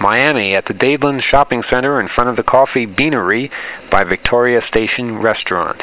Miami at the Dadeland Shopping Center in front of the Coffee Beanery by Victoria Station Restaurant.